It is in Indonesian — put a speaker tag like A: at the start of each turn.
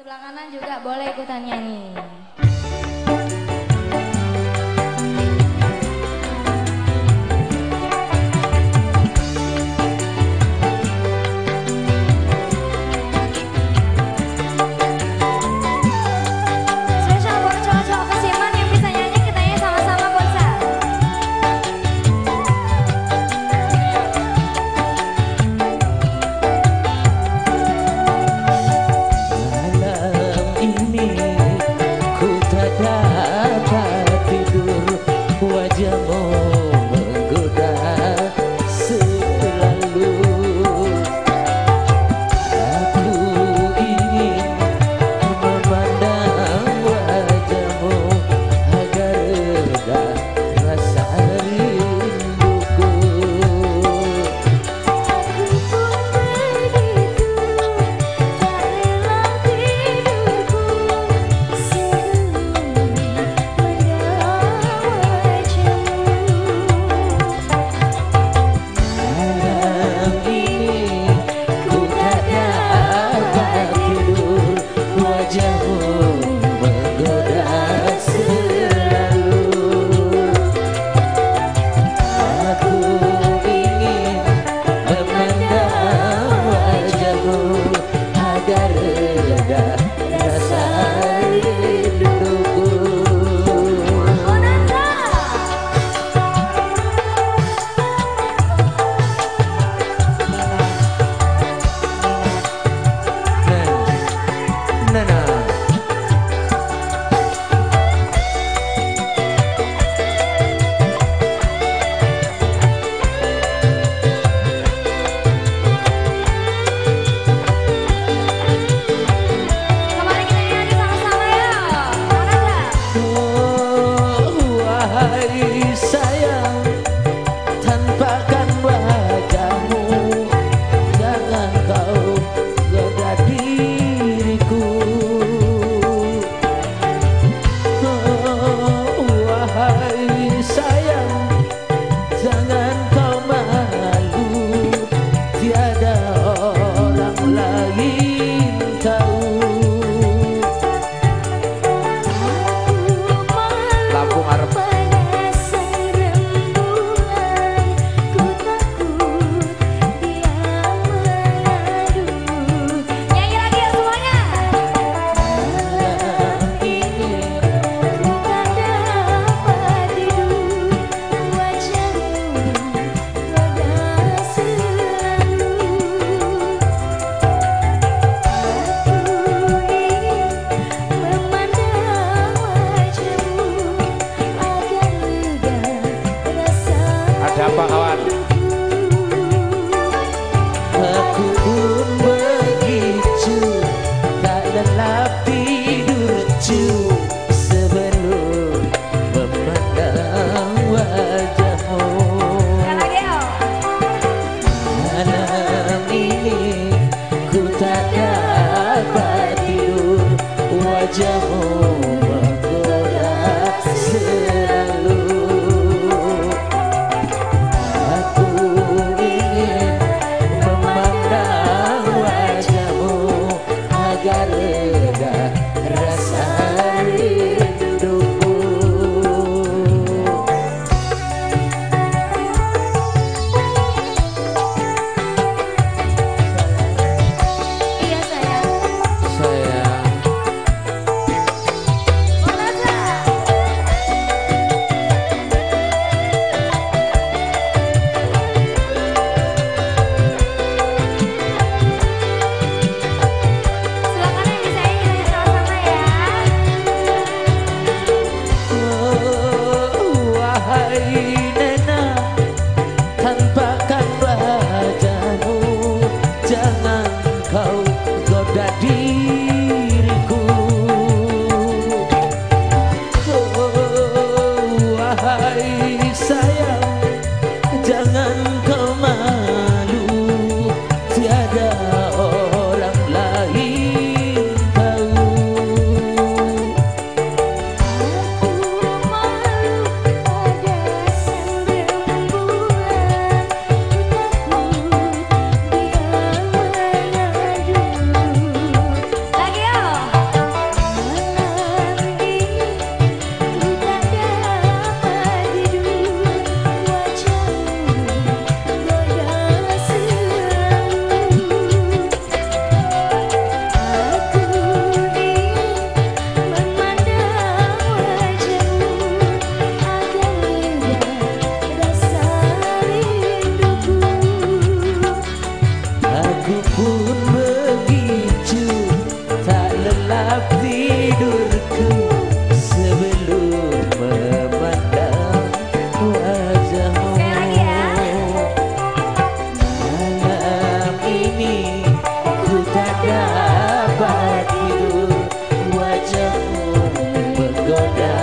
A: Sebelah kanan juga boleh ikutan nyanyi.
B: No, no.
A: siapa kawan?
B: Aku pun begitu tak lelap tidur cu. Sebelum memandang wajahmu. Malam ini ku tak dapat tidur wajahmu jangan goda